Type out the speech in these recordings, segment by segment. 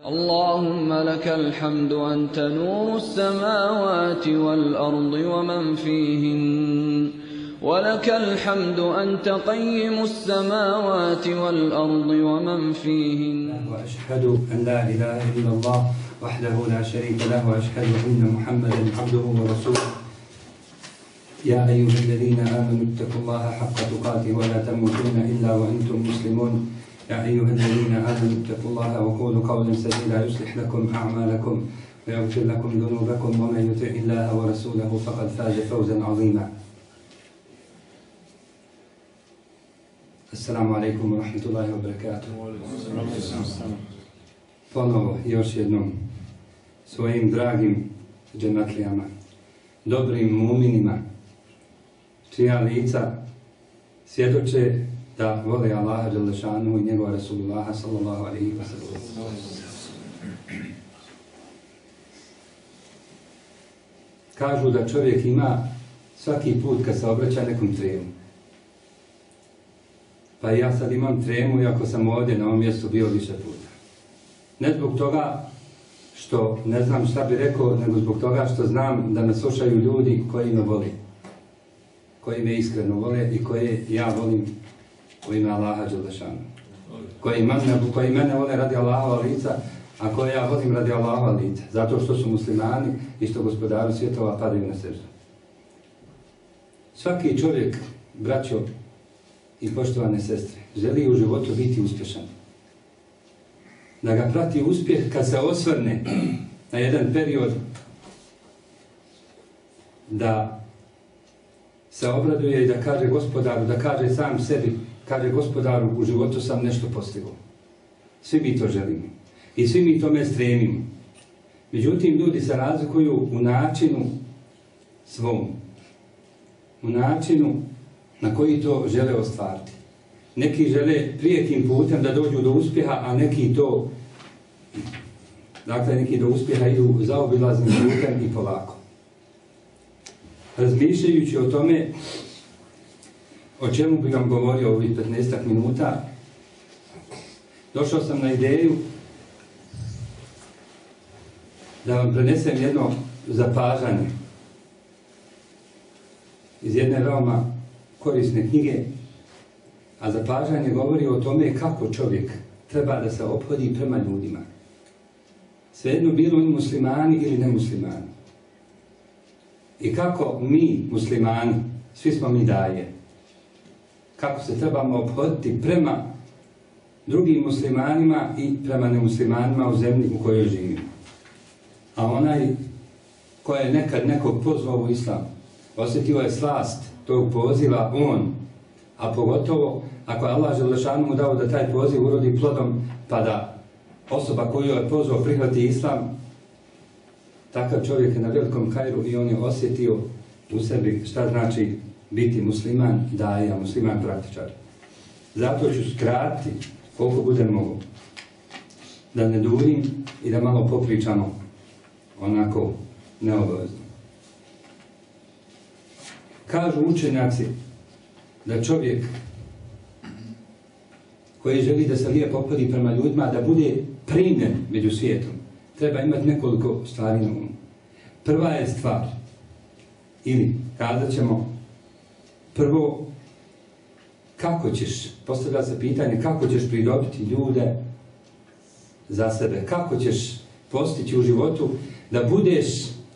اللهم لك الحمد أنت نور السماوات والأرض ومن فيهن. ولك الحمد أنت قيم السماوات والأرض ومن فيهن. وأشهد أن لا إله إلا الله وحده لا شريك له وأشهد أن محمدا عبده ورسوله. يا أيها الذين آمنوا اتقوا الله حق تقاته ولا تموتن إلا وأنتم مسلمون. يا أيها الذين آمنوا اتقوا الله وقولوا قولا سديدا يصلح لكم أعمالكم ويغفر لكم ذنوبكم ومن يطع الله ورسوله فقد فاز فوزا عظيما السلام عليكم ورحمة الله وبركاته ponovo još jednom svojim dragim džematlijama, dobrim muminima, čija lica svjedoče da vole Allaha Đelešanu i njegova Rasulullaha sallallahu alaihi wa sallam. Kažu da čovjek ima svaki put kad se obraća nekom tremu. Pa ja sad imam tremu iako sam ovdje na ovom mjestu bio više puta. Ne zbog toga što ne znam šta bi rekao, nego zbog toga što znam da me slušaju ljudi koji me vole. Koji me iskreno vole i koje ja volim u ime Allaha Đelešanu. Koji mene, mene vole radi Allahova lica, a koje ja volim radi Allahova lica. Zato što su muslimani i što gospodaru svjetova padaju na srđu. Svaki čovjek, braćo i poštovane sestre, želi u životu biti uspješan da ga prati uspjeh kad se osvrne na jedan period da se obraduje i da kaže gospodaru, da kaže sam sebi, kaže gospodaru u životu sam nešto postigao. Svi mi to želimo. I svi mi tome stremimo. Međutim, ljudi se razlikuju u načinu svom. U načinu na koji to žele ostvariti. Neki žele prijekim putem da dođu do uspjeha, a neki to, dakle neki do uspjeha idu zaobilaznim putem i polako. Razmišljajući o tome, o čemu bi vam govorio ovih 15 minuta, došao sam na ideju da vam prenesem jedno zapažanje iz jedne veoma korisne knjige a zapažanje govori o tome kako čovjek treba da se ophodi prema ljudima. Svejedno bilo oni muslimani ili nemuslimani. I kako mi, muslimani, svi smo mi daje, kako se trebamo obhoditi prema drugim muslimanima i prema nemuslimanima u zemlji u kojoj živimo. A onaj ko je nekad nekog pozvao u islam, osjetio je slast tog poziva, on, a pogotovo ako je Allah Želešanu mu dao da taj poziv urodi plodom, pa da osoba koju je pozvao prihvati islam, takav čovjek je na velikom kajru i on je osjetio u sebi šta znači biti musliman, daja, musliman praktičar. Zato ću skratiti koliko budem mogu. Da ne durim i da malo popričamo onako neobavezno. Kažu učenjaci da čovjek koji želi da se lijepo opodi prema ljudima, da bude primjen među svijetom, treba imati nekoliko stvari na umu. Prva je stvar, ili kazat ćemo, prvo, kako ćeš, postavlja se pitanje, kako ćeš pridobiti ljude za sebe, kako ćeš postići u životu da budeš,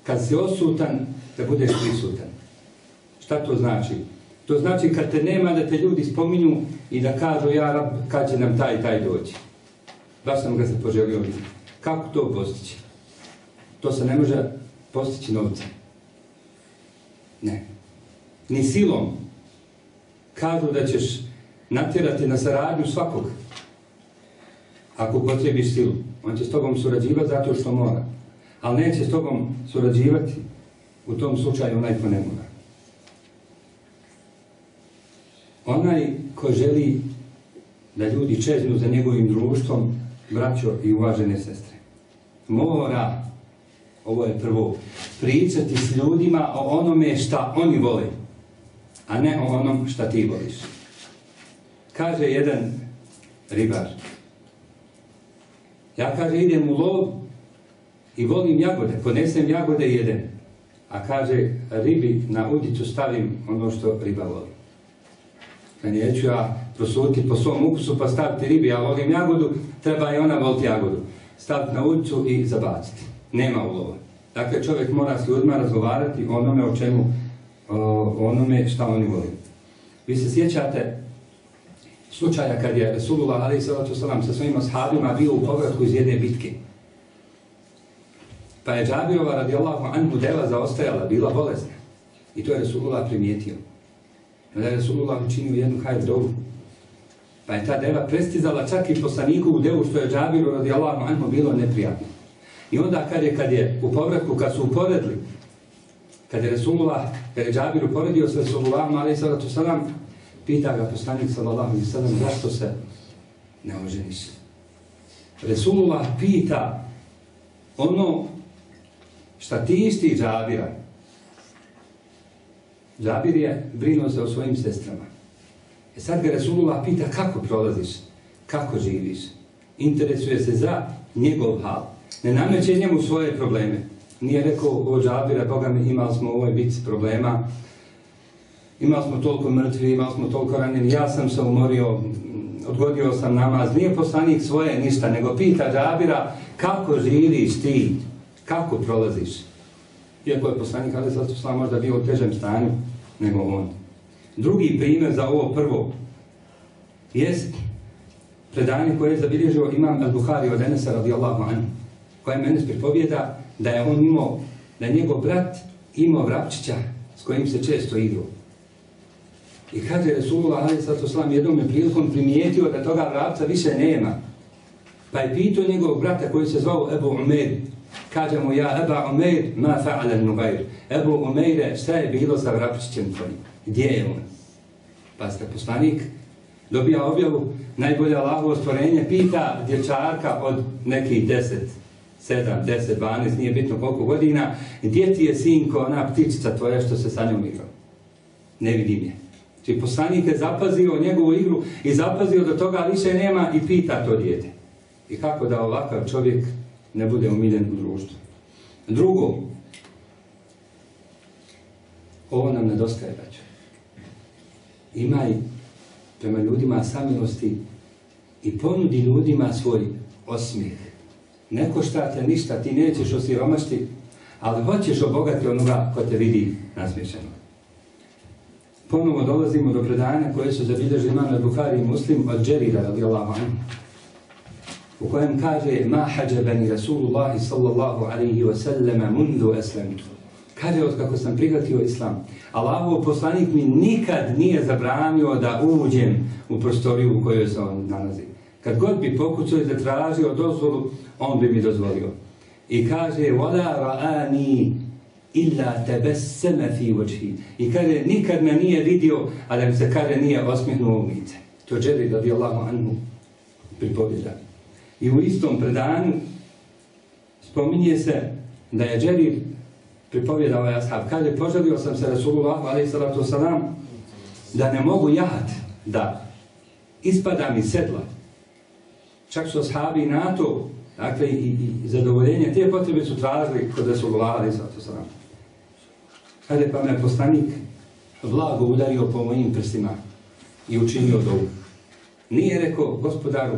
kad si osutan, da budeš prisutan. Šta to znači? To znači kad te nema da te ljudi spominju i da kažu ja rab, kad će nam taj taj doći. Baš sam ga se poželio vidjeti. Kako to postići? To se ne može postići novcem. Ne. Ni silom. Kažu da ćeš natjerati na saradnju svakog. Ako potrebiš silu. On će s tobom surađivati zato što mora. Ali neće s tobom surađivati u tom slučaju onaj ko ne mora. Onaj ko želi da ljudi čeznu za njegovim društvom, braćo i uvažene sestre, mora, ovo je prvo, pričati s ljudima o onome šta oni vole, a ne o onom šta ti voliš. Kaže jedan ribar, Ja kaže idem u lov i volim jagode, ponesem jagode i jedem. A kaže ribi na udicu stavim ono što riba voli. Pa neću ja prosuditi po svom ukusu pa staviti ribi, ja volim jagodu, treba i ona voliti jagodu. Staviti na udicu i zabaciti. Nema ulova. Dakle, čovjek mora s ljudima razgovarati o onome o čemu, onome šta oni voli. Vi se sjećate slučaja kad je Resulullah ali sa svojim ashabima bio u povratku iz jedne bitke. Pa je Džabirova radijallahu anhu deva zaostajala, bila bolesna. I to je Resulullah primijetio. Onda je Resulullah učinio jednu hajdrovu. Pa je ta deva prestizala čak i poslaniku u devu što je Džabiru radijallahu anhu bilo neprijatno. I onda kad je, kad je u povratku, kad su uporedili, kad je Resulullah, kad je Džabir uporedio sa Resulullahom, ali sallatu sallam, pita ga poslanik sallallahu alaihi sallam, zašto se ne oženiš? Resulullah pita ono šta ti isti Džabira. Džabir je brinuo se o svojim sestrama. E sad ga Resulullah pita kako prolaziš, kako živiš. Interesuje se za njegov hal. Ne nameće njemu svoje probleme. Nije rekao o Džabira, Boga mi imali smo u ovoj bitci problema, imali smo toliko mrtvi, imali smo toliko ranjeni, ja sam se umorio, odgodio sam namaz, nije poslanik svoje ništa, nego pita Džabira kako živiš ti, kako prolaziš. Iako je poslanik Ali Sasso možda bio u težem stanju nego on. Drugi primjer za ovo prvo jest predanje koje je zabilježio imam al-Buhari od Enesa radijallahu anhu, koja mene pripovijeda da je on imao, da je njegov brat imao vrapčića s kojim se često igrao. I kaže Resulullah ali sad slam jednom je prilikom primijetio da toga vrapca više nema. Pa je pitao njegovog brata koji se zvao Ebu Umer. Kaže mu ja Eba Umer ma fa'alen nugair. Ebu Umeire šta je bilo sa vrapčićem tvojim? Gdje je on? Pa ste poslanik dobija objavu najbolje Allahovo stvorenje pita dječarka od nekih deset 7, 10, 12, nije bitno koliko godina, gdje ti je sinko, ona ptičica tvoja što se sa njom igrao? Ne vidim je. Znači poslanik je zapazio njegovu igru i zapazio da toga više nema i pita to dijete. I kako da ovakav čovjek ne bude umiljen u društvu. Drugo, ovo nam nedostaje već. Imaj prema ljudima samilosti i ponudi ljudima svoj osmijeh ne košta te ništa, ti nećeš osiromašti, ali hoćeš obogati onoga ko te vidi nasmiješeno. Ponovo dolazimo do predanja koje su zabilježili imam Buhari i Muslim od Džerira radijallahu anhu u kojem kaže ma hađabani Rasulullahi sallallahu alaihi wa sallam mundu eslamitu. Kaže od kako sam prihvatio islam. Allahov poslanik mi nikad nije zabranio da uđem u prostoriju u kojoj se on nalazi. Kad god bi pokucao i zatražio dozvolu, on bi mi dozvolio. I kaže, وَلَا رَآنِي إِلَّا تَبَسَّمَ فِي وَجْهِ I kaže, nikad me nije vidio, a da mi se kaže nije osmihnuo u lice. To Džeri radijallahu anhu pripovjeda. I u istom predanju spominje se da je Džeri pripovjeda ovaj ashab. Kaže, poželio sam se Rasulullahu alaihi salatu salam da ne mogu jahat, da ispadam iz sedla. Čak su ashabi na to Dakle, i, i zadovoljenje te potrebe su tražili kod to sam. Kada pa me poslanik blago udario po mojim prstima i učinio dovu. Nije rekao gospodaru,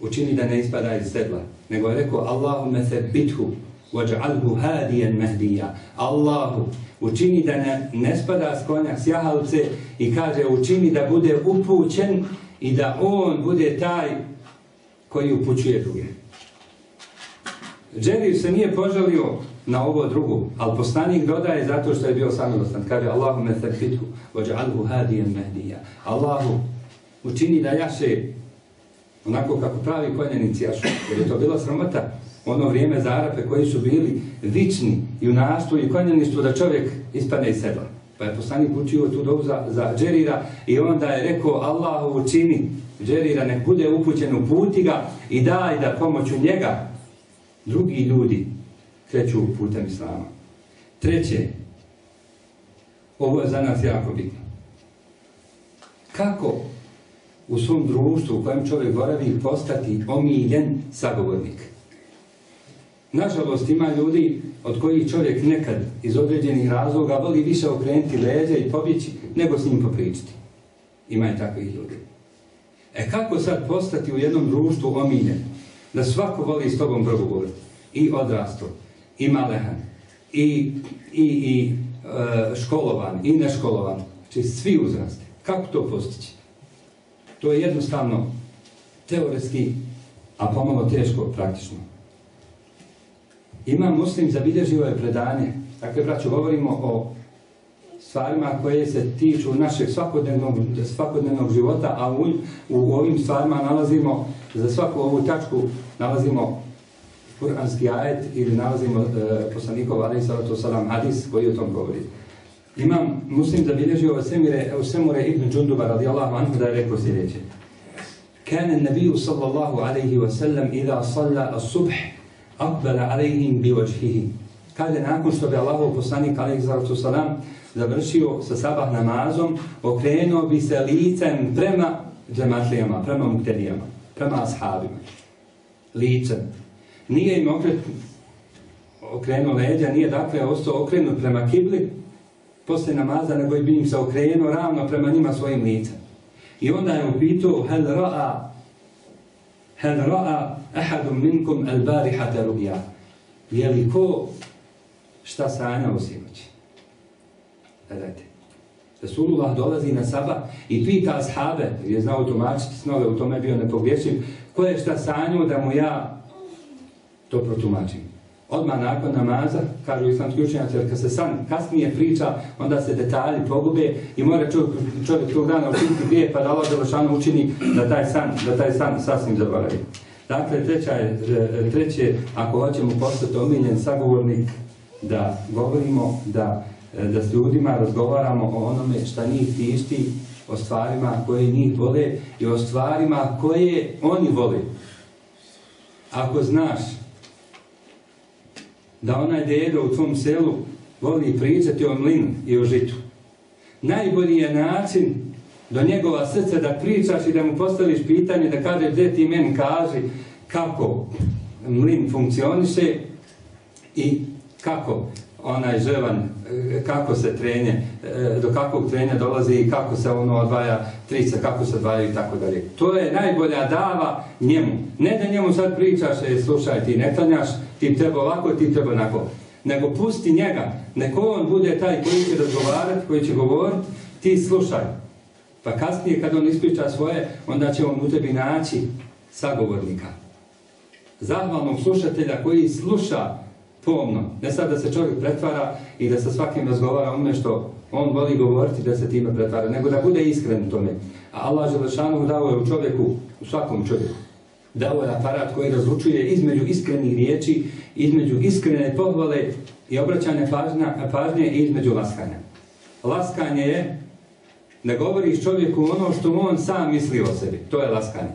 učini da ne ispada iz sedla, nego je rekao Allahume bithu waj'alhu hadiyan mahdija. Allahu, učini da ne, ne spada s konja s jahalce i kaže učini da bude upućen i da on bude taj koji upućuje druge. Džerir se nije požalio na ovo drugo, ali poslanik dodaje zato što je bio samilostan. Kaže Allahu me thabitu, alhu hadijen mehdija. Allahu učini da jaše onako kako pravi konjenici jašu. Jer je to bila sramota ono vrijeme za Arape koji su bili vični i u i konjeništvu da čovjek ispadne iz sedla. Pa je poslanik učio tu dobu za, za Džerira i onda je rekao Allahu učini Džerira nek bude upućen u puti ga i daj da pomoću njega drugi ljudi kreću putem Islama. Treće, ovo je za nas jako bitno. Kako u svom društvu u kojem čovjek boravi postati omiljen sagovornik. Nažalost, ima ljudi od kojih čovjek nekad iz određenih razloga voli više okrenuti leđa i pobjeći nego s njim popričati. Ima i takvih ljudi. E kako sad postati u jednom društvu omiljen? Da svako voli s tobom progovoriti. I odrasto, i malehan, i, i, i e, školovan, i neškolovan. Znači svi uzrasti. Kako to postići? To je jednostavno teoretski, a pomalo teško praktično. Imam muslim zabilježio je predanje. Dakle, braću, govorimo o stvarima koje se tiču našeg svakodnevnog, svakodnevnog života, a u, u ovim stvarima nalazimo, za svaku ovu tačku nalazimo kuranski ajet ili nalazimo e, poslanikov Ali salatu salam hadis koji o tom govori. Imam muslim zabilježio u Semure ibn Đunduba radijallahu anhu da je rekao sljedeće. Kane nabiju sallallahu alaihi wa sallam ila salla as-subh akbala alejhim bi očhihi. Kaže, nakon što bi Allahov poslanik alaih salam završio sa sabah namazom, okrenuo bi se licem prema džematlijama, prema muktedijama, prema ashabima. Licem. Nije im okret, okrenuo leđa, nije dakle ostao okrenut prema kibli, poslije namaza, nego bi im se okrenuo ravno prema njima svojim licem. I onda je upitao, hel ra'a hel ra'a ahadum minkum al barihata ru'ya. Je li ko šta sanjao sinoć? Gledajte. Rasulullah dolazi na saba i pita ashabe, je znao tumačiti snove, u tome bio nepogrešiv, ko je šta sanjao da mu ja to protumačim. Odmah nakon namaza, kažu islamski učenjaci, jer kad se san kasnije priča, onda se detalji pogube i mora čovjek, tog dana učiniti grije, pa da Allah učini da taj san, da taj san sasvim zaboravi. Dakle, treća je, treće, ako hoćemo postati omiljen sagovornik, da govorimo, da, da s ljudima razgovaramo o onome šta njih tišti, o stvarima koje njih vole i o stvarima koje oni vole. Ako znaš da onaj dedo u tvom selu voli pričati o mlinu i o žitu. Najbolji je način do njegova srca da pričaš i da mu postaviš pitanje, da kaže gdje ti meni kaži kako mlin funkcioniše i kako onaj ževan, kako se trenje, do kakvog trenja dolazi i kako se ono odvaja trica, kako se odvajaju i tako dalje. To je najbolja dava njemu. Ne da njemu sad pričaš, e, slušaj ti ne tanjaš, ti treba ovako, ti treba onako. Nego pusti njega, neko on bude taj koji će razgovarati, koji će govoriti, ti slušaj. Pa kasnije kad on ispriča svoje, onda će on u tebi naći sagovornika. Zahvalnog slušatelja koji sluša pomno. Ne sad da se čovjek pretvara i da sa svakim razgovara ono što on voli govoriti da se time pretvara, nego da bude iskren u tome. A Allah Želešanu dao je u čovjeku, u svakom čovjeku, dao je aparat koji razlučuje između iskrenih riječi, između iskrene pohvale i obraćanja pažnja, pažnje i između laskanja. Laskanje je da govoriš čovjeku ono što on sam misli o sebi. To je laskanje.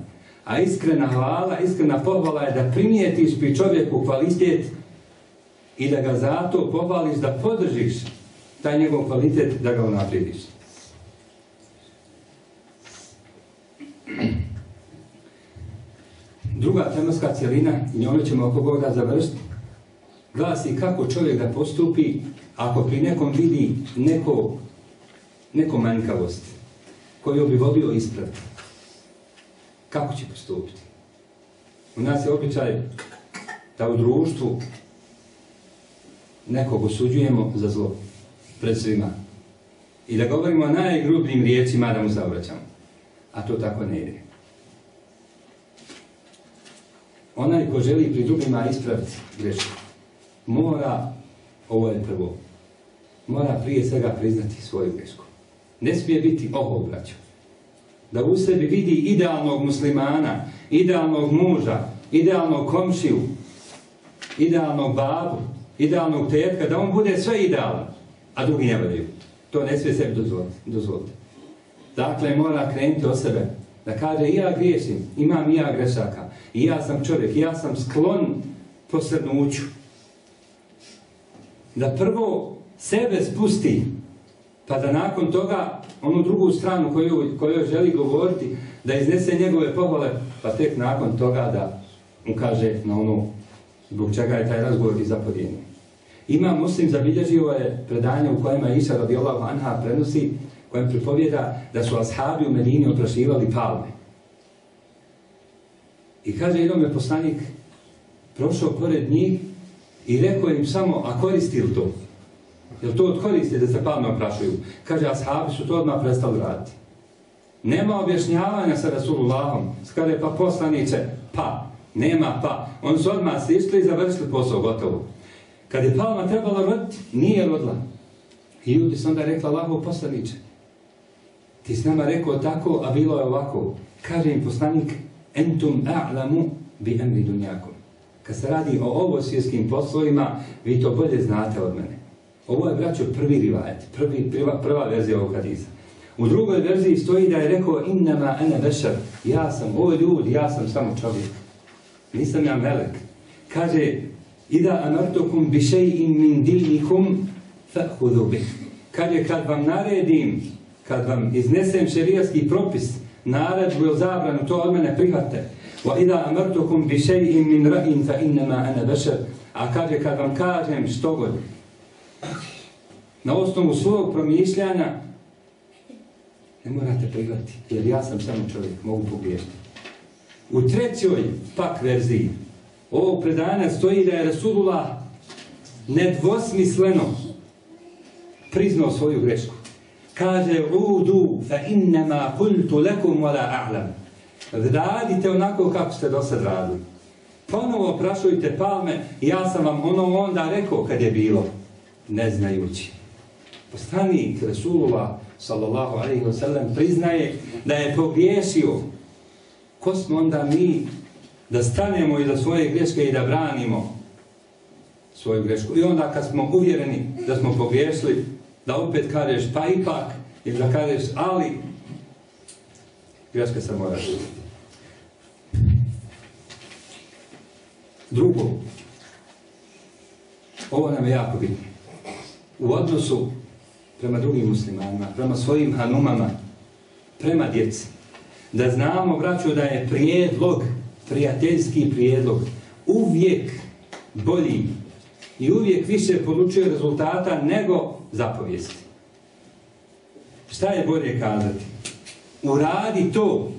A iskrena hvala, iskrena pohvala je da primijetiš pri čovjeku kvalitet i da ga zato pohvališ da podržiš taj njegov kvalitet da ga unapridiš. Druga tematska cjelina, i njome ćemo oko Boga završiti, glasi kako čovjek da postupi ako pri nekom vidi neko, neko manjkavost koju bi volio ispraviti. Kako će postupiti? U nas je običaj da u društvu nekog osuđujemo za zlo pred svima. I da govorimo najgrubljim riječima da mu zaobraćamo. A to tako ne ide. Onaj ko želi pri drugima ispraviti grešku, mora, ovo je prvo, mora prije svega priznati svoju grešku. Ne smije biti ovo braćo. Da u sebi vidi idealnog muslimana, idealnog muža, idealnog komšiju, idealnog babu, idealnog tetka, da on bude sve idealan, a drugi ne valjaju. To ne smije sebi dozvoliti. Dakle, mora krenuti od sebe. Da kaže, ja griješim, imam i ja grešaka. I ja sam čovjek, ja sam sklon posrnuću. Da prvo sebe spusti, pa da nakon toga onu drugu stranu koju, koju želi govoriti, da iznese njegove pohvale, pa tek nakon toga da ukaže na ono zbog čega je taj razgovor i zapodijenio. Ima muslim zabilježio je predanje u kojima Iša radijallahu anha prenosi, kojem pripovjeda da su ashabi u Medini oprašivali palme. I kaže jednom je poslanik prošao pored njih i rekao im samo, a koristi li to? Jel to od koristi da se palme oprašuju? Kaže, ashabi su to odmah prestali raditi. Nema objašnjavanja sa Rasulullahom. Skade pa poslanice, pa. Nema pa. Oni su odmah sišli i završili posao gotovo. Kad je palma trebala roditi, nije rodila. I ljudi su onda rekla, Allaho poslaniče, ti s nama rekao tako, a bilo je ovako. Kaže im poslanik, entum a'lamu bi emri dunjakom. Kad se radi o ovo svjetskim poslovima, vi to bolje znate od mene. Ovo je, braćo, prvi rivajet, prvi, prva, verzija ovog hadisa. U drugoj verziji stoji da je rekao innama ene vešar, ja sam, ovo ljudi, ja sam samo čovjek. Nisam ja melek. Kaže, ida amartukum bi še'in min dinikum fa'hudu bih. Kaže, kad vam naredim, kad vam iznesem šerijatski propis, naredbu ili zabranu, to od mene prihvate. Wa ida amartukum bi še'in min ra'in fa innama ene vešar. A kaže, kad vam kažem što god, na osnovu svog promišljanja, ne morate prihvatiti, jer ja sam samo čovjek, mogu pogriješiti. U trećoj pak verziji ovog predanja stoji da je Rasulullah nedvosmisleno priznao svoju grešku. Kaže, udu fa innama kultu lekum wala a'lam. Radite onako kako ste do sad radili. Ponovo prašujte palme, ja sam vam ono onda rekao kad je bilo, ne znajući. Poslanik Rasulullah sallallahu alaihi wa sallam priznaje da je pogriješio. Ko smo onda mi da stanemo iza svoje greške i da branimo svoju grešku. I onda kad smo uvjereni da smo pogriješili, da opet kažeš pa ipak, ili da kažeš ali, greška se mora živjeti. Drugo, ovo nam je jako bitno. U odnosu prema drugim muslimanima, prema svojim hanumama, prema djeci. Da znamo, braću, da je prijedlog, prijateljski prijedlog, uvijek bolji i uvijek više polučuje rezultata nego zapovijesti. Šta je bolje kazati? Uradi to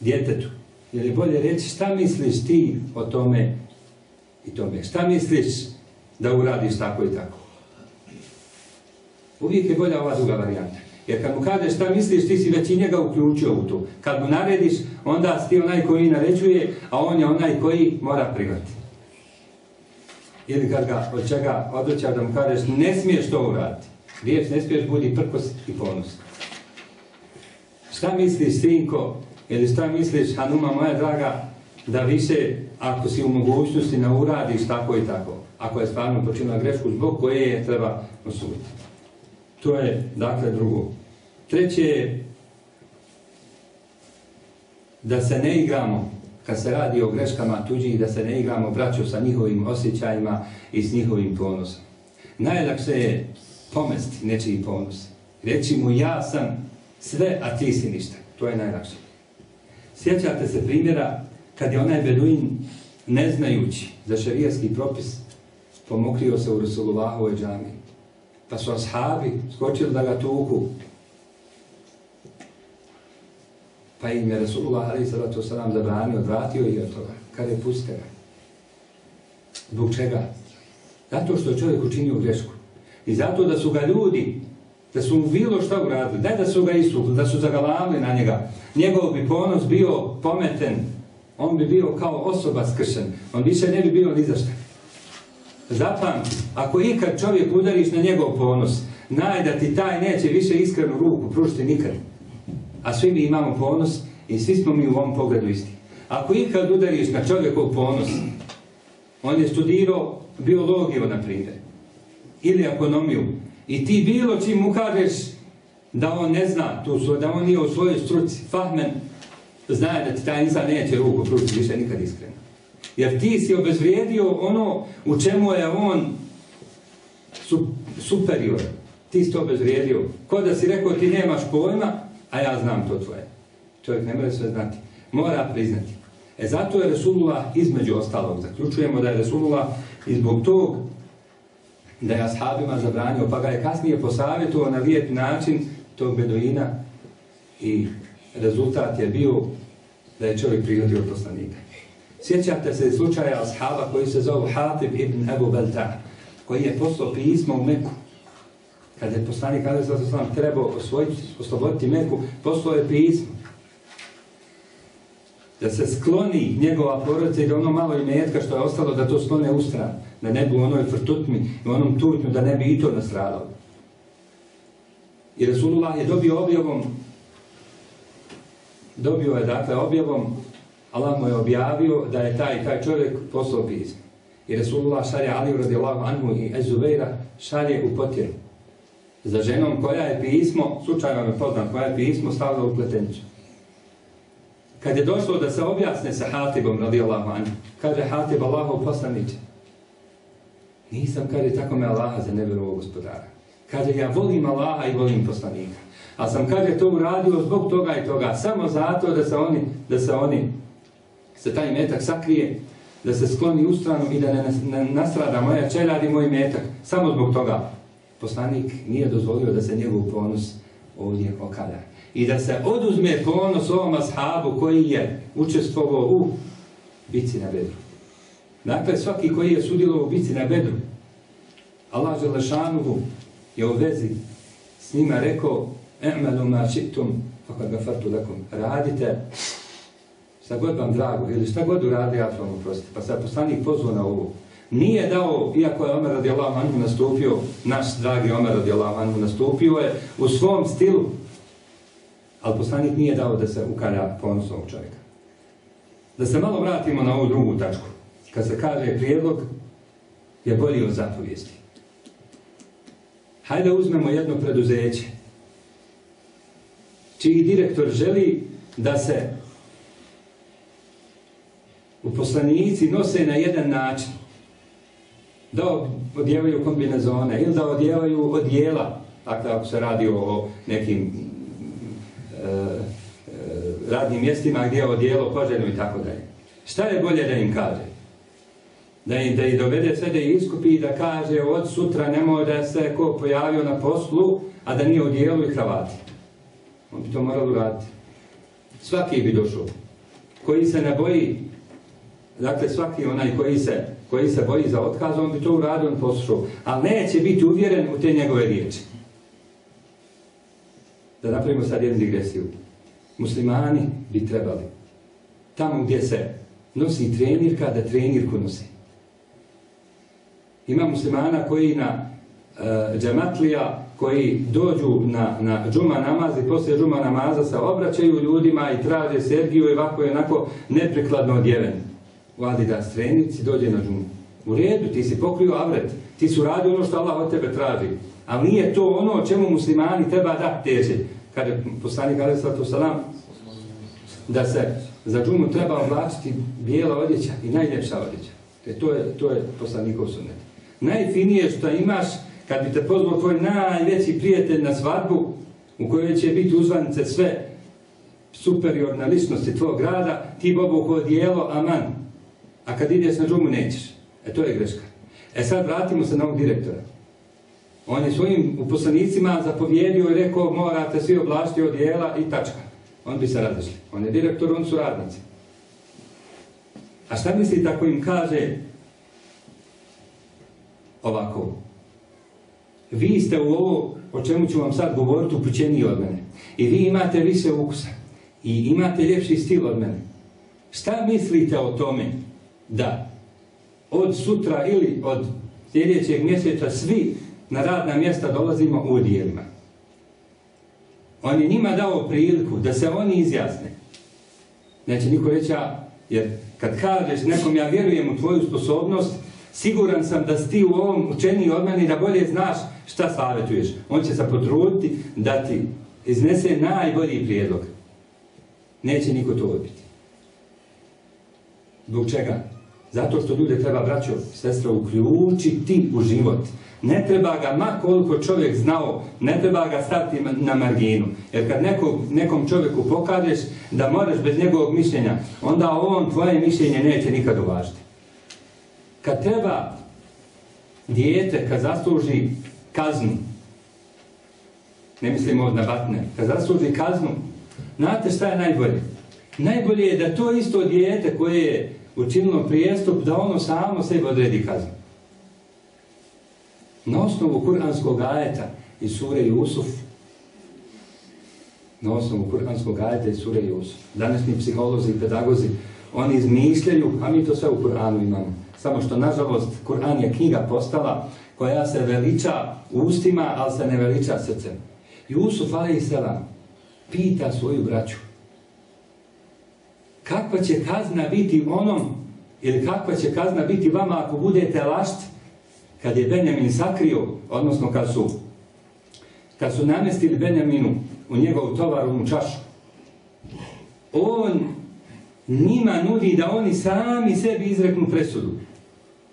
djetetu. Jer je bolje reći šta misliš ti o tome i tome. Šta misliš da uradiš tako i tako. Uvijek je bolja ova druga varijanta. Jer kad mu kažeš šta misliš, ti si već i njega uključio u to. Kad mu narediš, onda si ti onaj koji naređuje, a on je onaj koji mora prihvatiti. Ili kad ga od čega odreća da mu kažeš ne smiješ to uraditi. Riječ ne smiješ budi prkos i ponos. Šta misliš, sinko, ili šta misliš, Hanuma moja draga, da više, ako si u mogućnosti, ne uradiš tako i tako. Ako je stvarno počinila grešku, zbog koje je treba osuditi. To je, dakle, drugo. Treće je da se ne igramo, kad se radi o greškama tuđih, da se ne igramo braću sa njihovim osjećajima i s njihovim ponosom. Najlakše je pomesti nečiji ponos. Reći mu ja sam sve, a ti si ništa. To je najlakše. Sjećate se primjera kad je onaj Beduin, ne znajući za šarijski propis, pomokrio se u Rasulullahovoj džami. Pa su ashabi skočili da ga tuku. Pa im je Rasulullah ali salatu wasalam zabranio, odvratio ih od toga. Kad je puste ga. Zbog čega? Zato što je čovjek učinio grešku. I zato da su ga ljudi, da su mu bilo šta uradili, ne da su ga istukli, da su zagalavili na njega. Njegov bi ponos bio pometen, on bi bio kao osoba skršen, on više ne bi bio ni za šta. Zapamti, ako ikad čovjek udariš na njegov ponos, naj da ti taj neće više iskrenu ruku pružiti nikad. A svi mi imamo ponos i svi smo mi u ovom pogledu isti. Ako ikad udariš na čovjekov ponos, on je studirao biologiju, na primjer, ili ekonomiju, i ti bilo čim mu kažeš da on ne zna, da on nije u svojoj struci, fahmen, znaje da ti taj insan neće ruku pružiti više nikad iskreno. Jer ti si obezvrijedio ono u čemu je on su, superior. ti si to obezvrijedio. Ko da si rekao ti nemaš pojma, a ja znam to tvoje. Čovjek ne mora sve znati. Mora priznati. E zato je Resulullah između ostalog. Zaključujemo da je Resulullah i zbog tog da je ashabima zabranio, pa ga je kasnije posavjetovao na lijep način tog beduina i rezultat je bio da je čovjek prihvatio poslanika. Sjećate se slučaja ashaba koji se zove Hatib ibn Abu Balta, koji je poslao pismo u Meku. Kada je poslanik Ali Sallam trebao osvojiti, osloboditi Meku, poslao je pismo. Da se skloni njegova porodica i da ono malo imetka što je ostalo, da to sklone u stranu. Da ne bi u onoj frtutmi, u onom tutnju, da ne bi i to nastradalo. I Resulullah je dobio objavom dobio je dakle objavom Allah mu je objavio da je taj taj čovjek poslao pismo. I Resulullah šalje Ali radijallahu anhu i Ezubeira šalje u potjeru. Za ženom koja je pismo, slučajno je poznat, koja je pismo stavila u pletenicu. Kad je došlo da se objasne sa Hatibom radijallahu anhu, kaže Hatib Allahov poslaniće. Nisam, kaže, tako me Allaha za nevjerovog gospodara. Kaže, ja volim Allaha i volim poslanika. A sam, kaže, to uradio zbog toga i toga. Samo zato da se oni, da se oni, se taj metak sakrije, da se skloni u stranu i da ne, nastrada moja čeljad i moj metak. Samo zbog toga. Poslanik nije dozvolio da se njegov ponos ovdje okada. I da se oduzme ponos ovom ashabu koji je učestvovao u bici na bedru. Dakle, svaki koji je sudjelovao u bici na bedru, Allah Želešanuhu je u vezi s njima rekao E'melu ma šitum, fakad gafartu lakum. Radite šta god vam drago, ili šta god uradi, ja ću vam oprostiti. Pa se poslanik pozvao na ovo. Nije dao, iako je Omer radijallahu anhu nastupio, naš dragi Omer radijallahu anhu nastupio je u svom stilu, ali poslanik nije dao da se ukalja ponos ovog čovjeka. Da se malo vratimo na ovu drugu tačku. Kad se kaže prijedlog, je bolji od zapovijesti. Hajde uzmemo jedno preduzeće, čiji direktor želi da se uposlenici nose na jedan način. Da odjevaju kombinezone ili da odjevaju odjela, dakle ako se radi o nekim e, e, radnim mjestima gdje je odjelo koženo i tako dalje. Šta je bolje da im kaže? Da im, da ih dovede sve da iskupi i da kaže od sutra nemoj da se ko pojavio na poslu, a da nije odjelo i kravati. On bi to moralo uraditi. Svaki bi došao. Koji se ne boji, dakle svaki onaj koji se, koji se boji za otkaz, on bi to uradio, on poslušao. Ali neće biti uvjeren u te njegove riječi. Da napravimo sad jednu digresiju. Muslimani bi trebali tamo gdje se nosi trenirka, da trenirku nosi. Ima muslimana koji na e, džematlija koji dođu na, na džuma namaz i poslije džuma namaza se obraćaju ljudima i traže Sergiju i ovako je onako neprikladno odjeven. U Adidas trenici dođe na džumu. U redu, ti si pokrio avret, ti su radi ono što Allah od tebe traži. Ali nije to ono o čemu muslimani treba da teže. Kad je poslanik Ali Sallatu Salam, da se za džumu treba oblačiti bijela odjeća i najljepša odjeća. E, to je, to je poslanikov sunet. Najfinije što imaš kad bi te pozvao tvoj najveći prijatelj na svadbu, u kojoj će biti uzvanice sve superiorne ličnosti tvojeg grada, ti bobo dijelo, aman. A kad ideš na džumu, nećeš. E to je greška. E sad vratimo se na ovog direktora. On je svojim uposlanicima zapovjedio i rekao morate svi oblašiti odijela i tačka. On bi se razišli. On je direktor, on su radnici. A šta mislite ako im kaže ovako? vi ste u ovo o čemu ću vam sad govoriti upućeniji od mene. I vi imate više ukusa. I imate ljepši stil od mene. Šta mislite o tome da od sutra ili od sljedećeg mjeseca svi na radna mjesta dolazimo u odijelima? On je njima dao priliku da se oni izjasne. Neće niko reći, jer kad kažeš nekom ja vjerujem u tvoju sposobnost, Siguran sam da si ti u ovom učeniji od mene da bolje znaš šta savjetuješ. On će se potruditi da ti iznese najbolji prijedlog. Neće niko to odbiti. Zbog čega? Zato što ljude treba, braćo i sestre, uključiti u život. Ne treba ga, ma koliko čovjek znao, ne treba ga staviti na marginu. Jer kad nekom čovjeku pokažeš da moraš bez njegovog mišljenja, onda on tvoje mišljenje neće nikad uvažiti. Kad treba dijete, kad zasluži kaznu, ne mislimo na batne, kad zasluži kaznu, znate šta je najbolje? Najbolje je da to isto dijete koje je učinilo prijestup, da ono samo sebi odredi kaznu. Na osnovu kuranskog ajeta i sure Jusuf, na osnovu kuranskog ajeta i sure Jusuf, današnji psiholozi i pedagozi, oni izmišljaju, a mi to sve u Kur'anu imamo. Samo što, nažalost, Kur'an je knjiga postala koja se veliča ustima, ali se ne veliča srcem. Jusuf, ali i pita svoju braću, kakva će kazna biti onom, ili kakva će kazna biti vama ako budete lašti, kad je Benjamin sakrio, odnosno kad su, kad su namestili Benjaminu u njegovu tovaru čašu, on njima nudi da oni sami sebi izreknu presudu.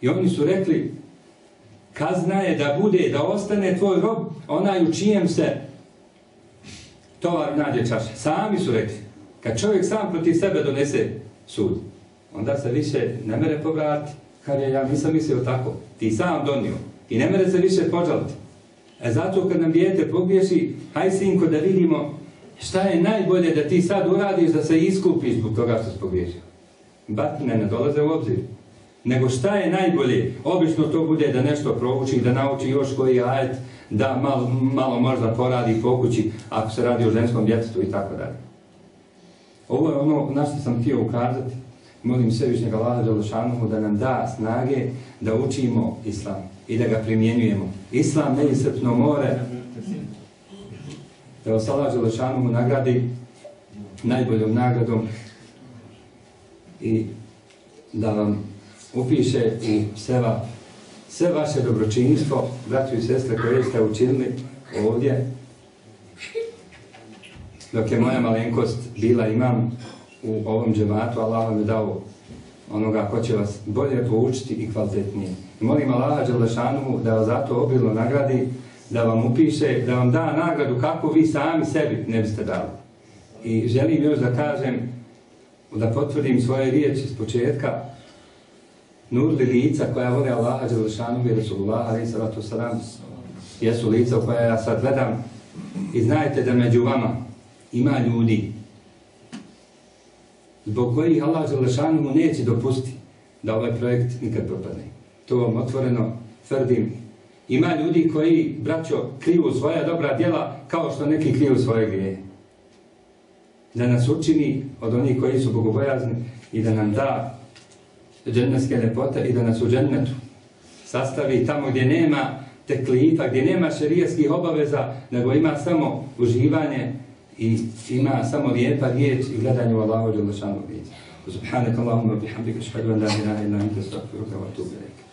I oni su rekli, kazna je da bude, da ostane tvoj rob, onaj u čijem se tovar nađe čaše. Sami su rekli. Kad čovjek sam protiv sebe donese sud, onda se više ne mere povrati. Kad je, ja nisam mislio tako. Ti sam donio. I ne mere se više požaliti. E zato kad nam dijete pogriješi, haj sinko da vidimo šta je najbolje da ti sad uradiš da se iskupiš zbog toga što si pogriješio. Batine ne dolaze u obzir. Nego šta je najbolje? Obično to bude da nešto prouči, da nauči još koji ajet, da malo, malo možda poradi po kući ako se radi o ženskom djetetu i tako dalje. Ovo je ono na što sam htio ukazati. Molim Svevišnjeg Allaha Đalešanohu da nam da snage da učimo Islam i da ga primjenjujemo. Islam neisrpno more. Da vas Allah Đalešanohu nagradi najboljom nagradom i da vam upiše u seva sve vaše dobročinstvo, braću i sestre koje ste učinili ovdje, dok je moja malenkost bila imam u ovom džematu, Allah vam je dao onoga ko će vas bolje poučiti i kvalitetnije. Molim Allaha Đelešanuhu da vas zato obilno nagradi, da vam upiše, da vam da nagradu kako vi sami sebi ne biste dali. I želim još da kažem, da potvrdim svoje riječi s početka, nurli lica koja vole Allaha Đelešanuhu i Rasulullah, ali salatu salam, jesu lica u koja ja sad gledam i znajte da među vama ima ljudi zbog kojih Allah mu neće dopustiti da ovaj projekt nikad propadne. To vam otvoreno tvrdim. Ima ljudi koji, braćo, kriju svoja dobra djela kao što neki kriju svoje grije. Da nas učini od onih koji su bogobojazni i da nam da dženneske ljepote i da nas u džennetu sastavi tamo gdje nema teklifa, gdje nema šerijskih obaveza, nego ima samo uživanje i ima samo lijepa riječ i gledanje u Allahu Đelešanu riječ. Subhanak Allahumma bihamdika ashhadu an la ilaha illa anta astaghfiruka wa atubu ilaik.